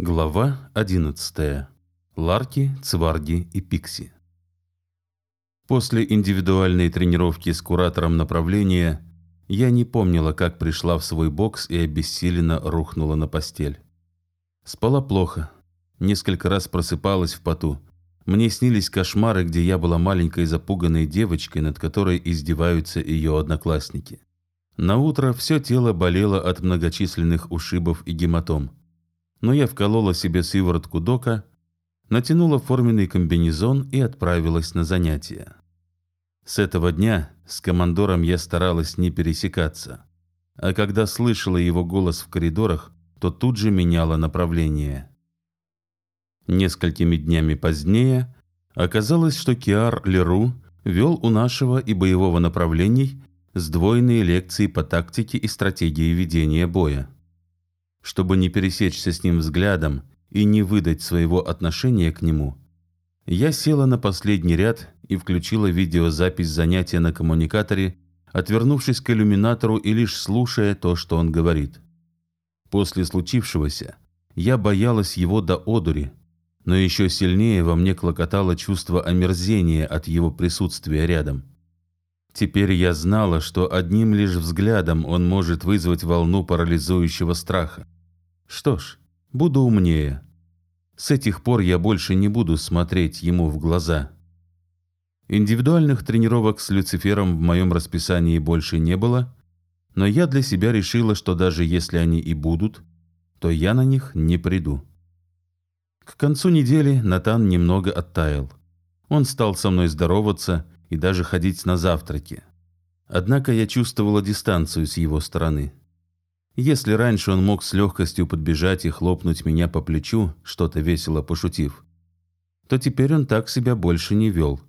Глава 11. Ларки, Цварги и Пикси. После индивидуальной тренировки с куратором направления я не помнила, как пришла в свой бокс и обессиленно рухнула на постель. Спала плохо, несколько раз просыпалась в поту. Мне снились кошмары, где я была маленькой запуганной девочкой, над которой издеваются ее одноклассники. На утро все тело болело от многочисленных ушибов и гематом но я вколола себе сыворотку дока, натянула форменный комбинезон и отправилась на занятия. С этого дня с командором я старалась не пересекаться, а когда слышала его голос в коридорах, то тут же меняла направление. Несколькими днями позднее оказалось, что Киар Леру вел у нашего и боевого направлений сдвоенные лекции по тактике и стратегии ведения боя. Чтобы не пересечься с ним взглядом и не выдать своего отношения к нему, я села на последний ряд и включила видеозапись занятия на коммуникаторе, отвернувшись к иллюминатору и лишь слушая то, что он говорит. После случившегося я боялась его до одури, но еще сильнее во мне клокотало чувство омерзения от его присутствия рядом. Теперь я знала, что одним лишь взглядом он может вызвать волну парализующего страха. Что ж, буду умнее. С этих пор я больше не буду смотреть ему в глаза. Индивидуальных тренировок с Люцифером в моем расписании больше не было, но я для себя решила, что даже если они и будут, то я на них не приду. К концу недели Натан немного оттаял. Он стал со мной здороваться и даже ходить на завтраки. Однако я чувствовала дистанцию с его стороны. Если раньше он мог с легкостью подбежать и хлопнуть меня по плечу, что-то весело пошутив, то теперь он так себя больше не вел.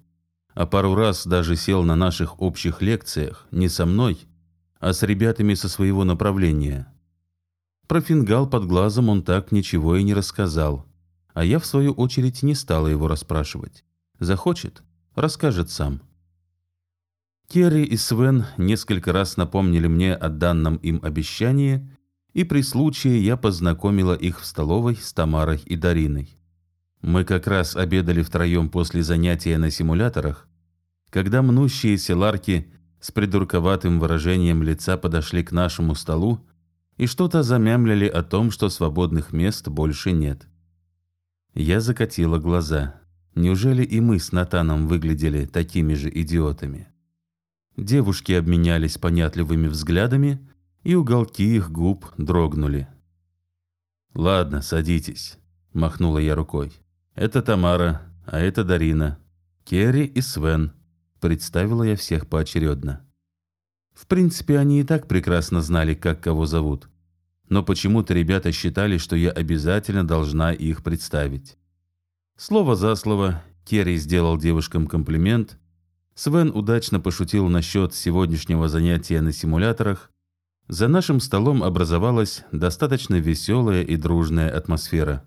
А пару раз даже сел на наших общих лекциях не со мной, а с ребятами со своего направления. Про фингал под глазом он так ничего и не рассказал, а я, в свою очередь, не стала его расспрашивать. Захочет – расскажет сам. Керри и Свен несколько раз напомнили мне о данном им обещании, и при случае я познакомила их в столовой с Тамарой и Дариной. Мы как раз обедали втроем после занятия на симуляторах, когда мнущиеся ларки с придурковатым выражением лица подошли к нашему столу и что-то замямлили о том, что свободных мест больше нет. Я закатила глаза. Неужели и мы с Натаном выглядели такими же идиотами? Девушки обменялись понятливыми взглядами, и уголки их губ дрогнули. «Ладно, садитесь», — махнула я рукой. «Это Тамара, а это Дарина. Керри и Свен», — представила я всех поочередно. В принципе, они и так прекрасно знали, как кого зовут. Но почему-то ребята считали, что я обязательно должна их представить. Слово за слово, Керри сделал девушкам комплимент, Свен удачно пошутил насчет сегодняшнего занятия на симуляторах. За нашим столом образовалась достаточно веселая и дружная атмосфера.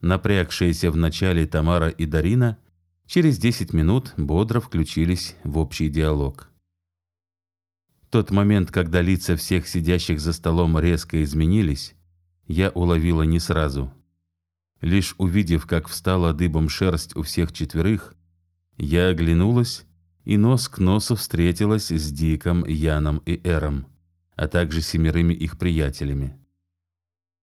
Напрягшиеся в начале Тамара и Дарина через 10 минут бодро включились в общий диалог. Тот момент, когда лица всех сидящих за столом резко изменились, я уловила не сразу. Лишь увидев, как встала дыбом шерсть у всех четверых, я оглянулась и нос к носу встретилась с Диком, Яном и Эром, а также семерыми их приятелями.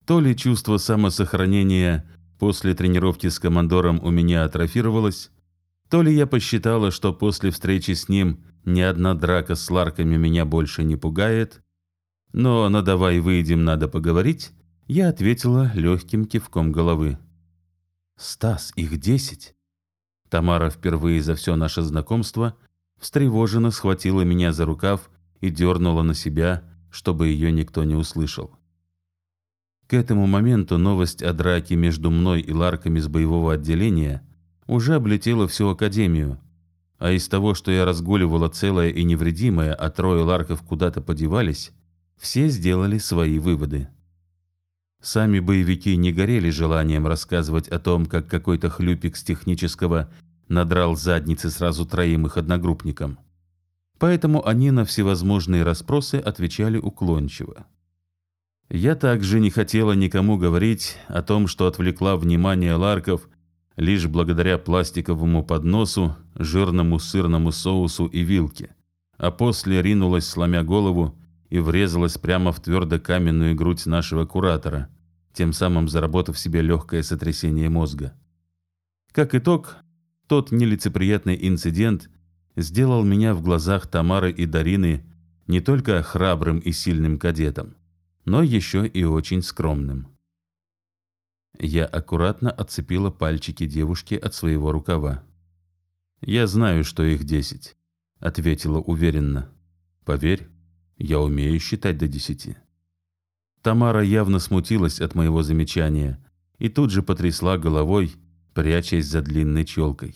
То ли чувство самосохранения после тренировки с командором у меня атрофировалось, то ли я посчитала, что после встречи с ним ни одна драка с ларками меня больше не пугает, но на «давай выйдем, надо поговорить» я ответила легким кивком головы. «Стас, их десять!» Тамара впервые за все наше знакомство встревоженно схватила меня за рукав и дернула на себя, чтобы ее никто не услышал. К этому моменту новость о драке между мной и ларками с боевого отделения уже облетела всю Академию, а из того, что я разгуливала целая и невредимая, а трое ларков куда-то подевались, все сделали свои выводы. Сами боевики не горели желанием рассказывать о том, как какой-то хлюпик с технического надрал задницы сразу троим их одногруппникам. Поэтому они на всевозможные расспросы отвечали уклончиво. Я также не хотела никому говорить о том, что отвлекла внимание Ларков лишь благодаря пластиковому подносу, жирному сырному соусу и вилке, а после ринулась, сломя голову, и врезалась прямо в твердо каменную грудь нашего куратора, тем самым заработав себе легкое сотрясение мозга. Как итог, тот нелицеприятный инцидент сделал меня в глазах Тамары и Дарины не только храбрым и сильным кадетом, но еще и очень скромным. Я аккуратно отцепила пальчики девушки от своего рукава. «Я знаю, что их десять», — ответила уверенно. «Поверь, я умею считать до десяти». Тамара явно смутилась от моего замечания и тут же потрясла головой, прячась за длинной челкой.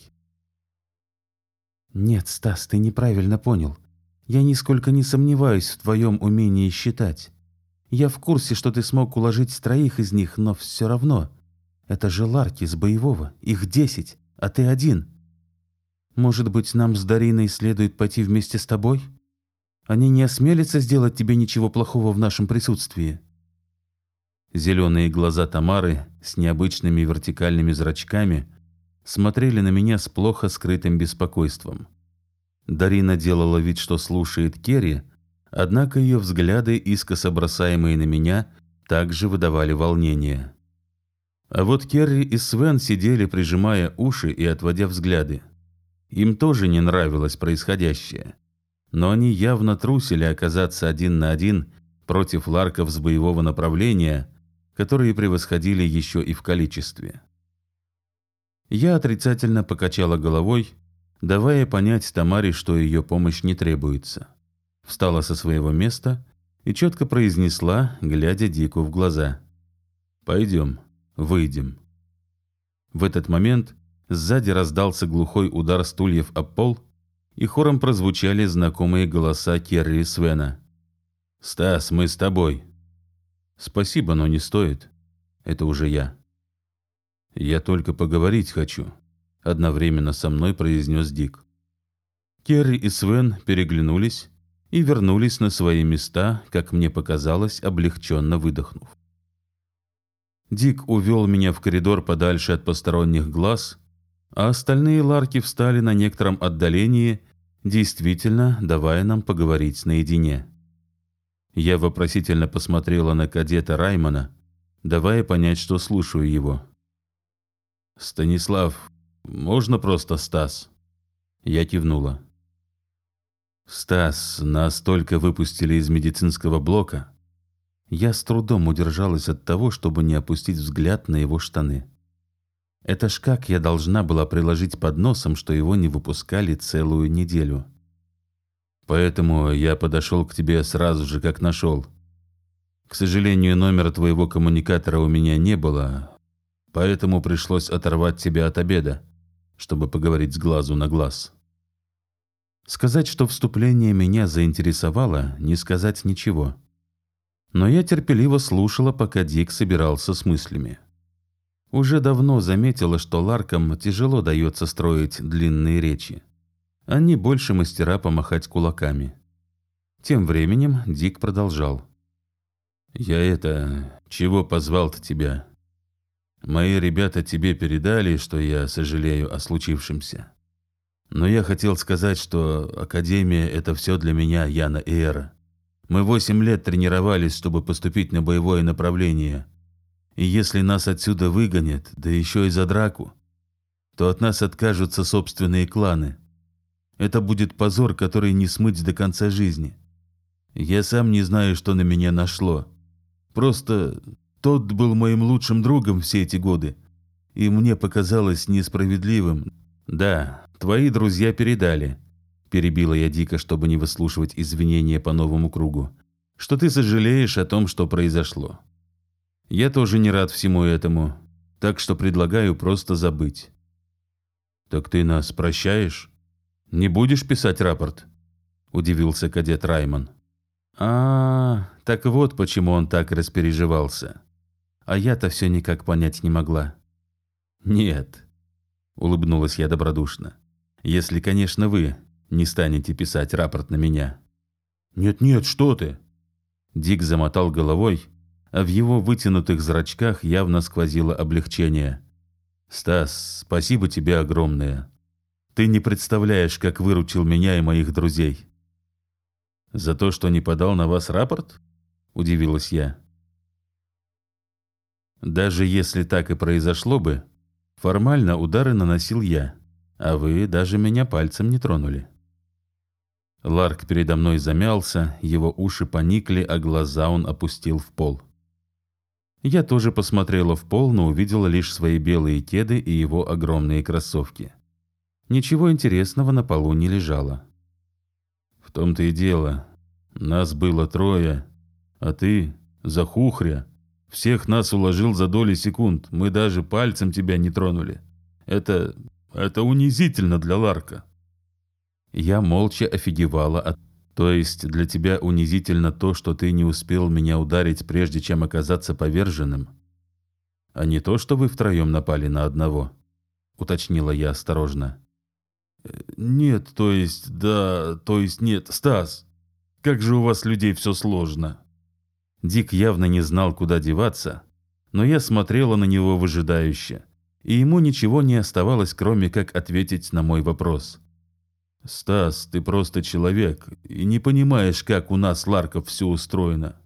«Нет, Стас, ты неправильно понял. Я нисколько не сомневаюсь в твоем умении считать. Я в курсе, что ты смог уложить троих из них, но все равно. Это же Ларки с боевого, их десять, а ты один. Может быть, нам с Дариной следует пойти вместе с тобой? Они не осмелятся сделать тебе ничего плохого в нашем присутствии». Зеленые глаза Тамары с необычными вертикальными зрачками смотрели на меня с плохо скрытым беспокойством. Дарина делала вид, что слушает Керри, однако ее взгляды, искоса бросаемые на меня, также выдавали волнение. А вот Керри и Свен сидели, прижимая уши и отводя взгляды. Им тоже не нравилось происходящее. Но они явно трусили оказаться один на один против ларков с боевого направления, которые превосходили еще и в количестве. Я отрицательно покачала головой, давая понять Тамаре, что ее помощь не требуется. Встала со своего места и четко произнесла, глядя Дику в глаза. «Пойдем, выйдем». В этот момент сзади раздался глухой удар стульев об пол, и хором прозвучали знакомые голоса Керри и Свена. «Стас, мы с тобой». «Спасибо, но не стоит. Это уже я». «Я только поговорить хочу», — одновременно со мной произнес Дик. Керри и Свен переглянулись и вернулись на свои места, как мне показалось, облегченно выдохнув. Дик увел меня в коридор подальше от посторонних глаз, а остальные ларки встали на некотором отдалении, действительно давая нам поговорить наедине. Я вопросительно посмотрела на кадета Раймона, давая понять, что слушаю его. «Станислав, можно просто Стас?» Я кивнула. «Стас, нас только выпустили из медицинского блока». Я с трудом удержалась от того, чтобы не опустить взгляд на его штаны. Это ж как я должна была приложить под носом, что его не выпускали целую неделю. Поэтому я подошел к тебе сразу же, как нашел. К сожалению, номера твоего коммуникатора у меня не было, Поэтому пришлось оторвать тебя от обеда, чтобы поговорить с глазу на глаз. Сказать, что вступление меня заинтересовало, не сказать ничего. Но я терпеливо слушала, пока Дик собирался с мыслями. Уже давно заметила, что Ларкам тяжело дается строить длинные речи. Они больше мастера помахать кулаками. Тем временем Дик продолжал. «Я это... Чего позвал-то тебя? Мои ребята тебе передали, что я сожалею о случившемся. Но я хотел сказать, что Академия – это все для меня, Яна и Эра. Мы восемь лет тренировались, чтобы поступить на боевое направление. И если нас отсюда выгонят, да еще и за драку, то от нас откажутся собственные кланы. Это будет позор, который не смыть до конца жизни. Я сам не знаю, что на меня нашло. Просто тот был моим лучшим другом все эти годы, и мне показалось несправедливым. Да, твои друзья передали, перебила я дико, чтобы не выслушивать извинения по новому кругу, что ты сожалеешь о том, что произошло. Я тоже не рад всему этому, так что предлагаю просто забыть. Так ты нас прощаешь? Не будешь писать рапорт? Удивился кадет Раймон. А, так вот почему он так распереживался а я-то все никак понять не могла. «Нет», — улыбнулась я добродушно, — «если, конечно, вы не станете писать рапорт на меня». «Нет-нет, что ты!» Дик замотал головой, а в его вытянутых зрачках явно сквозило облегчение. «Стас, спасибо тебе огромное. Ты не представляешь, как выручил меня и моих друзей». «За то, что не подал на вас рапорт?» – удивилась я. «Даже если так и произошло бы, формально удары наносил я, а вы даже меня пальцем не тронули». Ларк передо мной замялся, его уши поникли, а глаза он опустил в пол. Я тоже посмотрела в пол, но увидела лишь свои белые кеды и его огромные кроссовки. Ничего интересного на полу не лежало. В том-то и дело. Нас было трое, а ты, захухря, всех нас уложил за доли секунд. Мы даже пальцем тебя не тронули. Это... это унизительно для Ларка. Я молча офигевала от... То есть для тебя унизительно то, что ты не успел меня ударить, прежде чем оказаться поверженным? А не то, что вы втроем напали на одного? Уточнила я осторожно. Нет, то есть, да, то есть нет. Стас, как же у вас людей все сложно. Дик явно не знал, куда деваться, но я смотрела на него выжидающе, и ему ничего не оставалось, кроме как ответить на мой вопрос. «Стас, ты просто человек и не понимаешь, как у нас, Ларков, все устроено.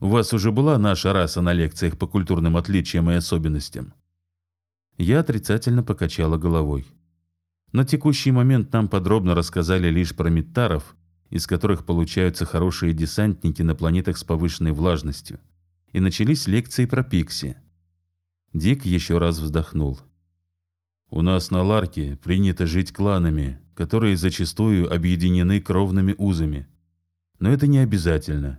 У вас уже была наша раса на лекциях по культурным отличиям и особенностям?» Я отрицательно покачала головой. На текущий момент нам подробно рассказали лишь про метаров, из которых получаются хорошие десантники на планетах с повышенной влажностью, и начались лекции про Пикси. Дик еще раз вздохнул. «У нас на Ларке принято жить кланами, которые зачастую объединены кровными узами. Но это не обязательно.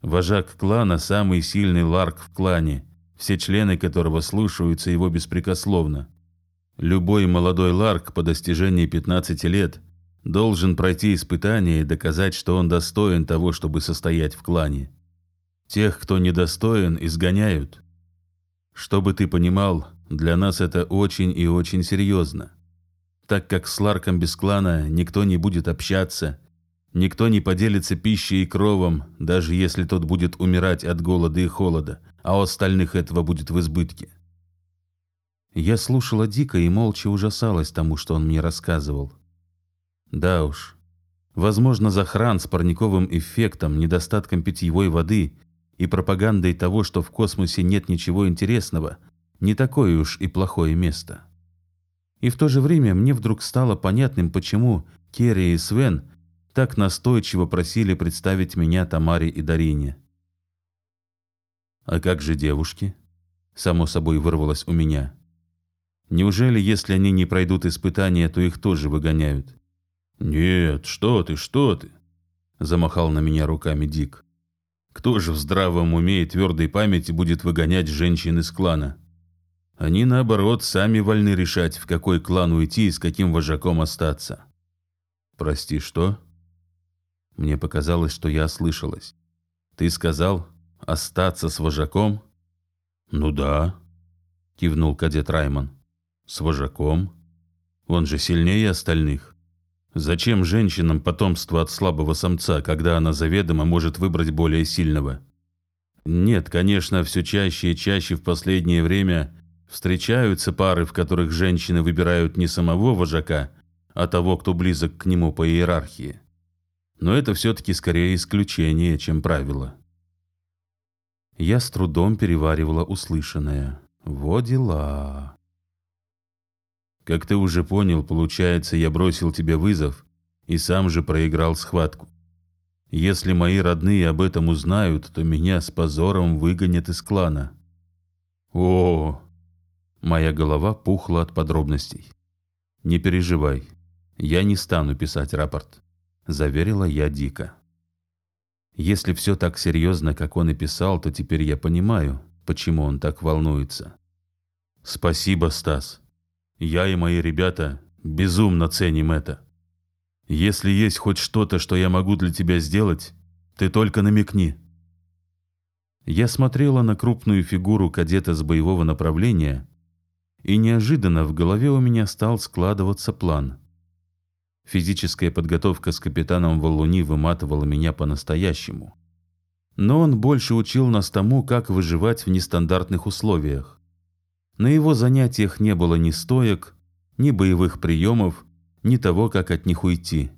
Вожак клана – самый сильный ларк в клане, все члены которого слушаются его беспрекословно. Любой молодой ларк по достижении 15 лет должен пройти испытание и доказать, что он достоин того, чтобы состоять в клане. Тех, кто недостоин, изгоняют. Чтобы ты понимал, для нас это очень и очень серьезно так как с Ларком без клана никто не будет общаться, никто не поделится пищей и кровом, даже если тот будет умирать от голода и холода, а у остальных этого будет в избытке. Я слушала дико и молча ужасалась тому, что он мне рассказывал. Да уж, возможно, захран с парниковым эффектом, недостатком питьевой воды и пропагандой того, что в космосе нет ничего интересного, не такое уж и плохое место. И в то же время мне вдруг стало понятным, почему Керри и Свен так настойчиво просили представить меня Тамаре и Дарине. «А как же девушки?» — само собой вырвалось у меня. «Неужели, если они не пройдут испытания, то их тоже выгоняют?» «Нет, что ты, что ты!» — замахал на меня руками Дик. «Кто же в здравом уме и твердой памяти будет выгонять женщин из клана?» Они, наоборот, сами вольны решать, в какой клан уйти и с каким вожаком остаться. Прости, что? Мне показалось, что я ослышалась. Ты сказал, остаться с вожаком? Ну да, кивнул кадет Раймон. С вожаком? Он же сильнее остальных. Зачем женщинам потомство от слабого самца, когда она заведомо может выбрать более сильного? Нет, конечно, все чаще и чаще в последнее время Встречаются пары, в которых женщины выбирают не самого вожака, а того, кто близок к нему по иерархии. Но это все-таки скорее исключение, чем правило. Я с трудом переваривала услышанное. Во дела. Как ты уже понял, получается, я бросил тебе вызов и сам же проиграл схватку. Если мои родные об этом узнают, то меня с позором выгонят из клана. О, Моя голова пухла от подробностей. «Не переживай, я не стану писать рапорт», — заверила я дико. Если все так серьезно, как он и писал, то теперь я понимаю, почему он так волнуется. «Спасибо, Стас. Я и мои ребята безумно ценим это. Если есть хоть что-то, что я могу для тебя сделать, ты только намекни». Я смотрела на крупную фигуру кадета с боевого направления и неожиданно в голове у меня стал складываться план. Физическая подготовка с капитаном Валуни выматывала меня по-настоящему. Но он больше учил нас тому, как выживать в нестандартных условиях. На его занятиях не было ни стоек, ни боевых приемов, ни того, как от них уйти.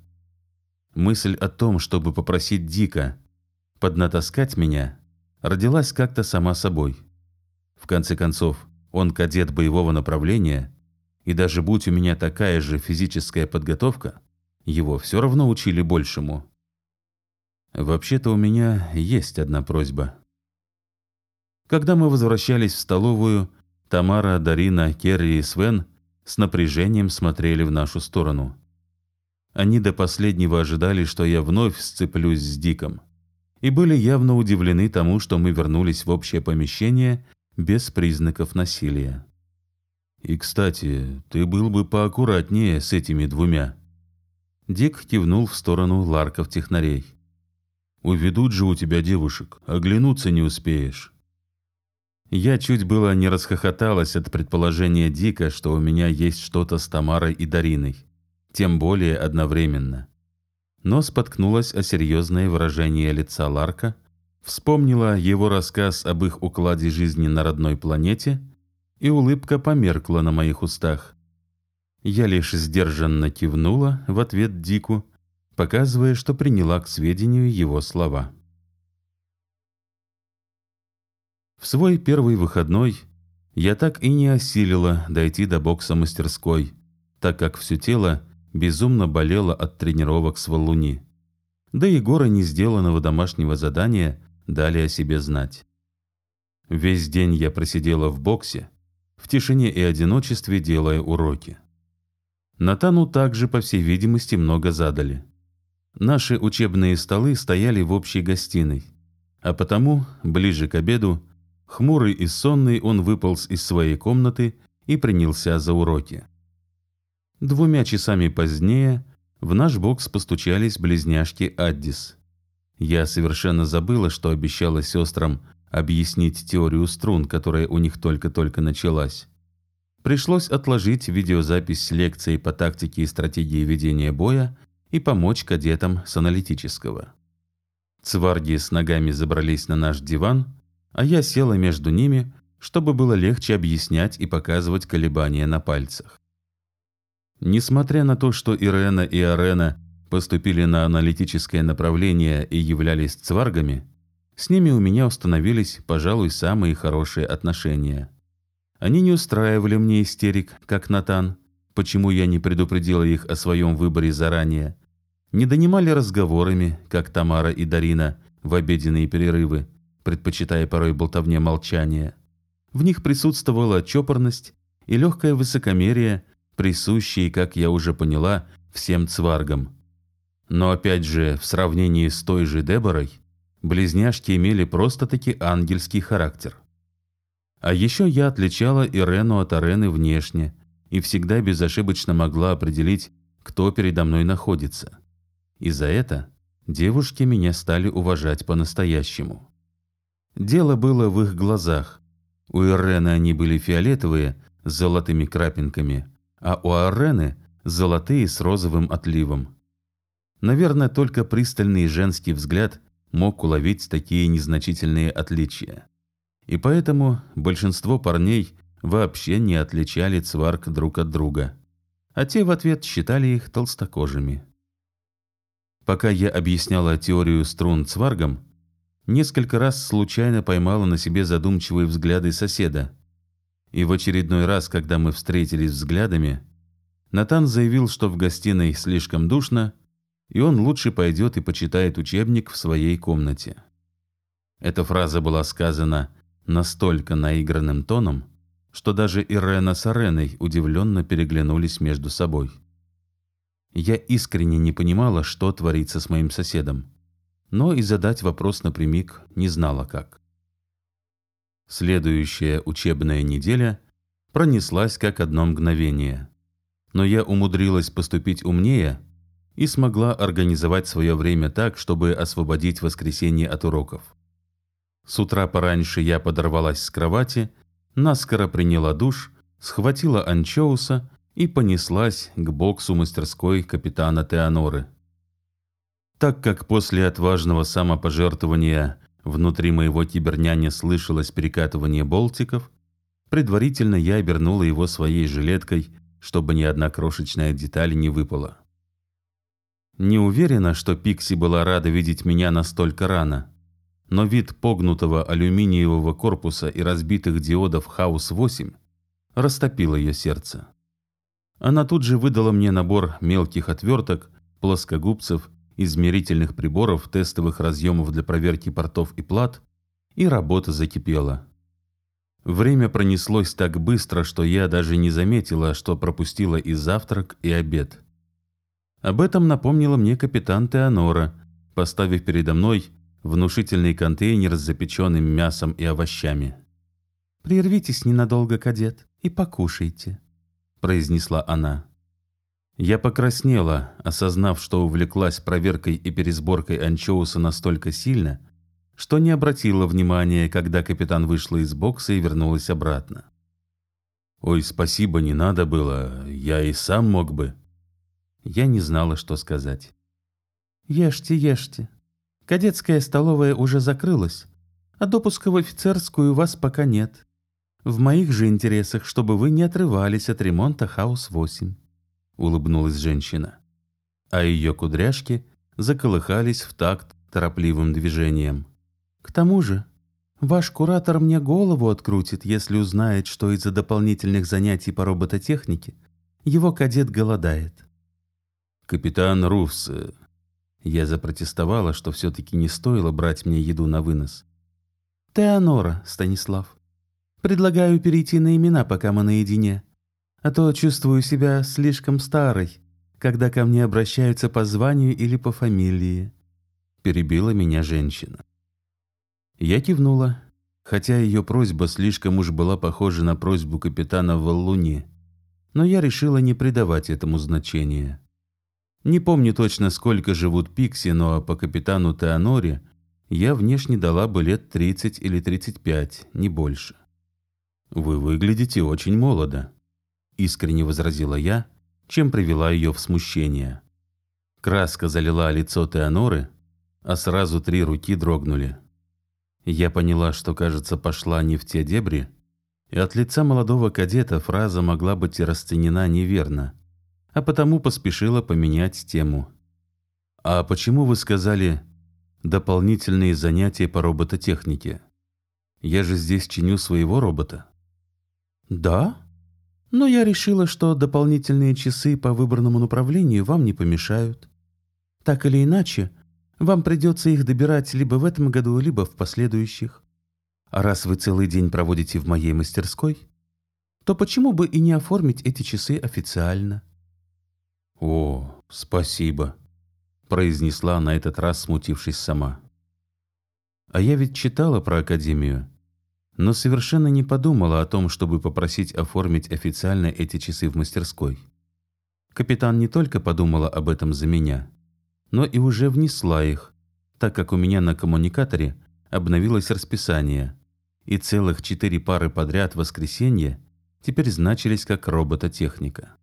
Мысль о том, чтобы попросить Дика поднатаскать меня, родилась как-то сама собой. В конце концов, он кадет боевого направления, и даже будь у меня такая же физическая подготовка, его все равно учили большему. Вообще-то у меня есть одна просьба. Когда мы возвращались в столовую, Тамара, Дарина, Керри и Свен с напряжением смотрели в нашу сторону. Они до последнего ожидали, что я вновь сцеплюсь с Диком, и были явно удивлены тому, что мы вернулись в общее помещение без признаков насилия. «И, кстати, ты был бы поаккуратнее с этими двумя». Дик кивнул в сторону ларков-технарей. «Уведут же у тебя девушек, оглянуться не успеешь». Я чуть было не расхохоталась от предположения Дика, что у меня есть что-то с Тамарой и Дариной. Тем более одновременно. Но споткнулась о серьезное выражение лица Ларка, вспомнила его рассказ об их укладе жизни на родной планете, и улыбка померкла на моих устах. Я лишь сдержанно кивнула в ответ Дику, показывая, что приняла к сведению его слова. В свой первый выходной я так и не осилила дойти до бокса мастерской, так как все тело безумно болело от тренировок с валуни. Да и горы не сделанного домашнего задания дали о себе знать. Весь день я просидела в боксе, в тишине и одиночестве делая уроки. Натану также, по всей видимости, много задали. Наши учебные столы стояли в общей гостиной, а потому, ближе к обеду, Хмурый и сонный он выполз из своей комнаты и принялся за уроки. Двумя часами позднее в наш бокс постучались близняшки Аддис. Я совершенно забыла, что обещала сестрам объяснить теорию струн, которая у них только-только началась. Пришлось отложить видеозапись лекции по тактике и стратегии ведения боя и помочь кадетам с аналитического. Цварги с ногами забрались на наш диван, а я села между ними, чтобы было легче объяснять и показывать колебания на пальцах. Несмотря на то, что Ирена и Арена поступили на аналитическое направление и являлись цваргами, с ними у меня установились, пожалуй, самые хорошие отношения. Они не устраивали мне истерик, как Натан, почему я не предупредила их о своем выборе заранее, не донимали разговорами, как Тамара и Дарина в обеденные перерывы, предпочитая порой болтовне молчания. В них присутствовала чопорность и легкое высокомерие, присущие, как я уже поняла, всем цваргам. Но опять же, в сравнении с той же Деборой, близняшки имели просто-таки ангельский характер. А еще я отличала Ирену от Арены внешне и всегда безошибочно могла определить, кто передо мной находится. И за это девушки меня стали уважать по-настоящему. Дело было в их глазах. У Ирены они были фиолетовые, с золотыми крапинками, а у Арены золотые с розовым отливом. Наверное, только пристальный женский взгляд мог уловить такие незначительные отличия. И поэтому большинство парней вообще не отличали цварк друг от друга, а те в ответ считали их толстокожими. Пока я объясняла теорию струн цваргам, Несколько раз случайно поймала на себе задумчивые взгляды соседа. И в очередной раз, когда мы встретились взглядами, Натан заявил, что в гостиной слишком душно, и он лучше пойдет и почитает учебник в своей комнате. Эта фраза была сказана настолько наигранным тоном, что даже Ирена с Ареной удивленно переглянулись между собой. Я искренне не понимала, что творится с моим соседом но и задать вопрос напрямик не знала как. Следующая учебная неделя пронеслась как одно мгновение. Но я умудрилась поступить умнее и смогла организовать свое время так, чтобы освободить воскресенье от уроков. С утра пораньше я подорвалась с кровати, наскоро приняла душ, схватила анчоуса и понеслась к боксу мастерской капитана Теоноры так как после отважного самопожертвования Внутри моего киберняня слышалось перекатывание болтиков. Предварительно я обернула его своей жилеткой, чтобы ни одна крошечная деталь не выпала. Не уверена, что Пикси была рада видеть меня настолько рано, но вид погнутого алюминиевого корпуса и разбитых диодов Хаус-8 растопил ее сердце. Она тут же выдала мне набор мелких отверток, плоскогубцев, измерительных приборов, тестовых разъемов для проверки портов и плат, и работа закипела. Время пронеслось так быстро, что я даже не заметила, что пропустила и завтрак, и обед. Об этом напомнила мне капитан Теонора, поставив передо мной внушительный контейнер с запеченным мясом и овощами. «Прервитесь ненадолго, кадет, и покушайте», — произнесла она. Я покраснела, осознав, что увлеклась проверкой и пересборкой анчоуса настолько сильно, что не обратила внимания, когда капитан вышла из бокса и вернулась обратно. «Ой, спасибо, не надо было, я и сам мог бы». Я не знала, что сказать. «Ешьте, ешьте. Кадетская столовая уже закрылась, а допуска в офицерскую у вас пока нет. В моих же интересах, чтобы вы не отрывались от ремонта Хаус-8». — улыбнулась женщина. А ее кудряшки заколыхались в такт торопливым движением. «К тому же, ваш куратор мне голову открутит, если узнает, что из-за дополнительных занятий по робототехнике его кадет голодает». «Капитан Руфс...» э, Я запротестовала, что все-таки не стоило брать мне еду на вынос. «Теонора, Станислав. Предлагаю перейти на имена, пока мы наедине а то чувствую себя слишком старой, когда ко мне обращаются по званию или по фамилии», — перебила меня женщина. Я кивнула, хотя ее просьба слишком уж была похожа на просьбу капитана Валлуни, но я решила не придавать этому значения. Не помню точно, сколько живут пикси, но по капитану Теоноре я внешне дала бы лет 30 или 35, не больше. «Вы выглядите очень молодо», — искренне возразила я, чем привела ее в смущение. Краска залила лицо Теоноры, а сразу три руки дрогнули. Я поняла, что, кажется, пошла не в те дебри, и от лица молодого кадета фраза могла быть расценена неверно, а потому поспешила поменять тему. «А почему вы сказали «дополнительные занятия по робототехнике»? Я же здесь чиню своего робота». «Да?» Но я решила, что дополнительные часы по выбранному направлению вам не помешают. Так или иначе, вам придется их добирать либо в этом году, либо в последующих. А раз вы целый день проводите в моей мастерской, то почему бы и не оформить эти часы официально? «О, спасибо», — произнесла на этот раз, смутившись сама. «А я ведь читала про Академию но совершенно не подумала о том, чтобы попросить оформить официально эти часы в мастерской. Капитан не только подумала об этом за меня, но и уже внесла их, так как у меня на коммуникаторе обновилось расписание, и целых четыре пары подряд в воскресенье теперь значились как робототехника.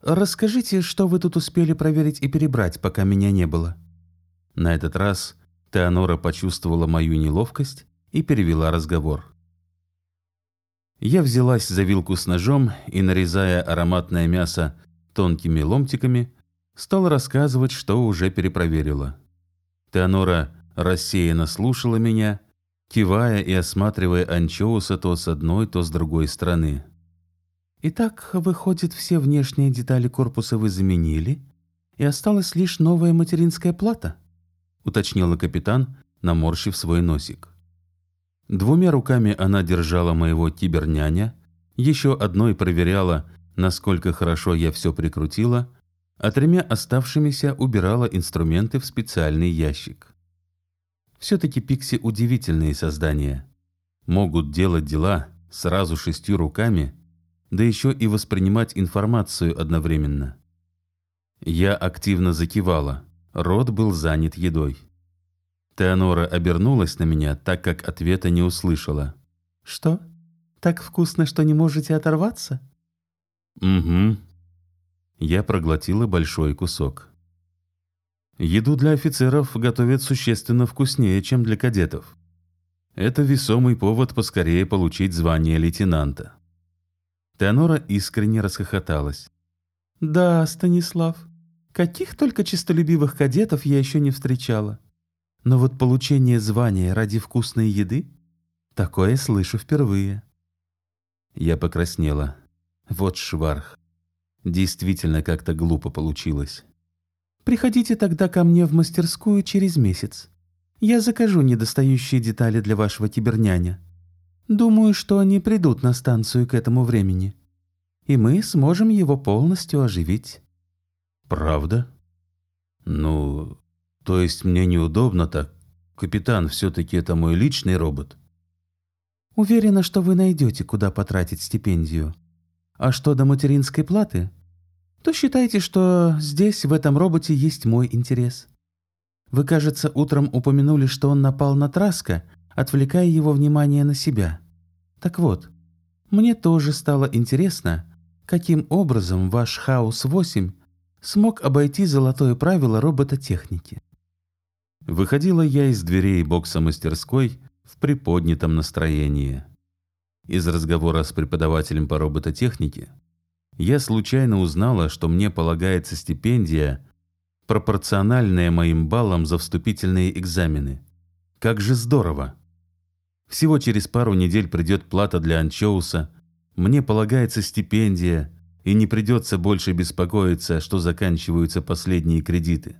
«Расскажите, что вы тут успели проверить и перебрать, пока меня не было?» На этот раз Теонора почувствовала мою неловкость и перевела разговор. Я взялась за вилку с ножом и, нарезая ароматное мясо тонкими ломтиками, стала рассказывать, что уже перепроверила. Теонора рассеянно слушала меня, кивая и осматривая анчоуса то с одной, то с другой стороны. «Итак, выходит, все внешние детали корпуса вы заменили, и осталась лишь новая материнская плата?» — уточнила капитан, наморщив свой носик. Двумя руками она держала моего киберняня, еще одной проверяла, насколько хорошо я все прикрутила, а тремя оставшимися убирала инструменты в специальный ящик. Все-таки пикси удивительные создания. Могут делать дела сразу шестью руками, да еще и воспринимать информацию одновременно. Я активно закивала, рот был занят едой. Теонора обернулась на меня, так как ответа не услышала. «Что? Так вкусно, что не можете оторваться?» «Угу». Я проглотила большой кусок. Еду для офицеров готовят существенно вкуснее, чем для кадетов. Это весомый повод поскорее получить звание лейтенанта. Теонора искренне расхохоталась. «Да, Станислав, каких только честолюбивых кадетов я еще не встречала. Но вот получение звания ради вкусной еды — такое слышу впервые». Я покраснела. Вот шварх. Действительно как-то глупо получилось. «Приходите тогда ко мне в мастерскую через месяц. Я закажу недостающие детали для вашего киберняня. Думаю, что они придут на станцию к этому времени. И мы сможем его полностью оживить». «Правда? Ну, то есть мне неудобно так? Капитан все-таки это мой личный робот?» «Уверена, что вы найдете, куда потратить стипендию. А что до материнской платы, то считайте, что здесь, в этом роботе, есть мой интерес. Вы, кажется, утром упомянули, что он напал на Траска, отвлекая его внимание на себя. Так вот, мне тоже стало интересно, каким образом ваш Хаус-8 смог обойти золотое правило робототехники. Выходила я из дверей бокса мастерской в приподнятом настроении. Из разговора с преподавателем по робототехнике я случайно узнала, что мне полагается стипендия, пропорциональная моим баллам за вступительные экзамены. Как же здорово! Всего через пару недель придет плата для анчоуса, мне полагается стипендия, и не придется больше беспокоиться, что заканчиваются последние кредиты.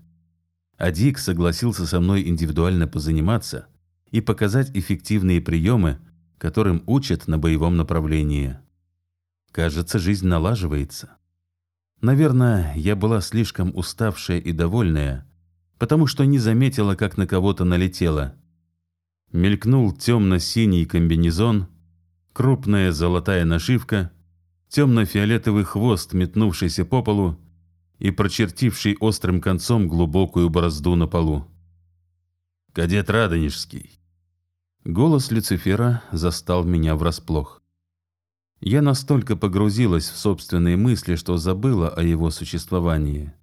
А Дик согласился со мной индивидуально позаниматься и показать эффективные приемы, которым учат на боевом направлении. Кажется, жизнь налаживается. Наверное, я была слишком уставшая и довольная, потому что не заметила, как на кого-то налетела. Мелькнул темно-синий комбинезон, крупная золотая нашивка, темно-фиолетовый хвост, метнувшийся по полу и прочертивший острым концом глубокую борозду на полу. «Кадет Радонежский, Голос Люцифера застал меня врасплох. Я настолько погрузилась в собственные мысли, что забыла о его существовании.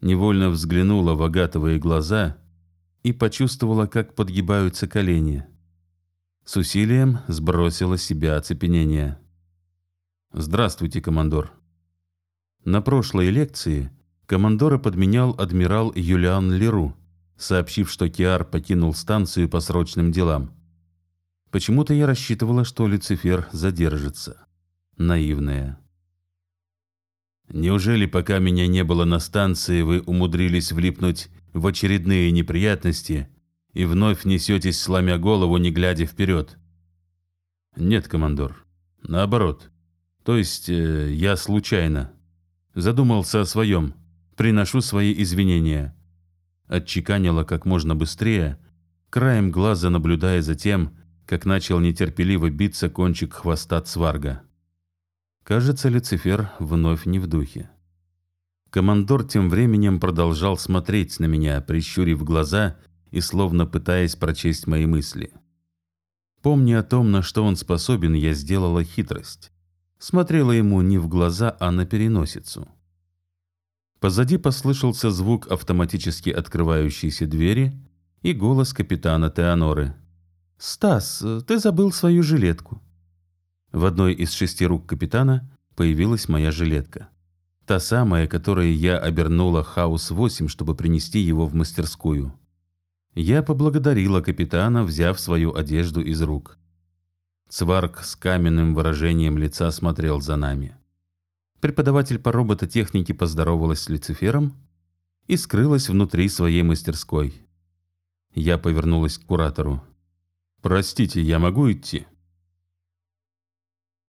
Невольно взглянула в агатовые глаза и почувствовала, как подгибаются колени. С усилием сбросила себя оцепенение. «Здравствуйте, командор». На прошлой лекции командора подменял адмирал Юлиан Леру – сообщив, что Киар покинул станцию по срочным делам. Почему-то я рассчитывала, что Люцифер задержится. Наивная. Неужели, пока меня не было на станции, вы умудрились влипнуть в очередные неприятности и вновь несетесь, сломя голову, не глядя вперед? Нет, командор. Наоборот. То есть, э, я случайно. Задумался о своем. Приношу свои извинения отчеканила как можно быстрее, краем глаза наблюдая за тем, как начал нетерпеливо биться кончик хвоста цварга. Кажется, Люцифер вновь не в духе. Командор тем временем продолжал смотреть на меня, прищурив глаза и словно пытаясь прочесть мои мысли. Помня о том, на что он способен, я сделала хитрость. Смотрела ему не в глаза, а на переносицу. Позади послышался звук автоматически открывающейся двери и голос капитана Теоноры. «Стас, ты забыл свою жилетку». В одной из шести рук капитана появилась моя жилетка. Та самая, которой я обернула Хаус-8, чтобы принести его в мастерскую. Я поблагодарила капитана, взяв свою одежду из рук. Цварк с каменным выражением лица смотрел за нами. Преподаватель по робототехнике поздоровалась с Люцифером и скрылась внутри своей мастерской. Я повернулась к куратору. «Простите, я могу идти?»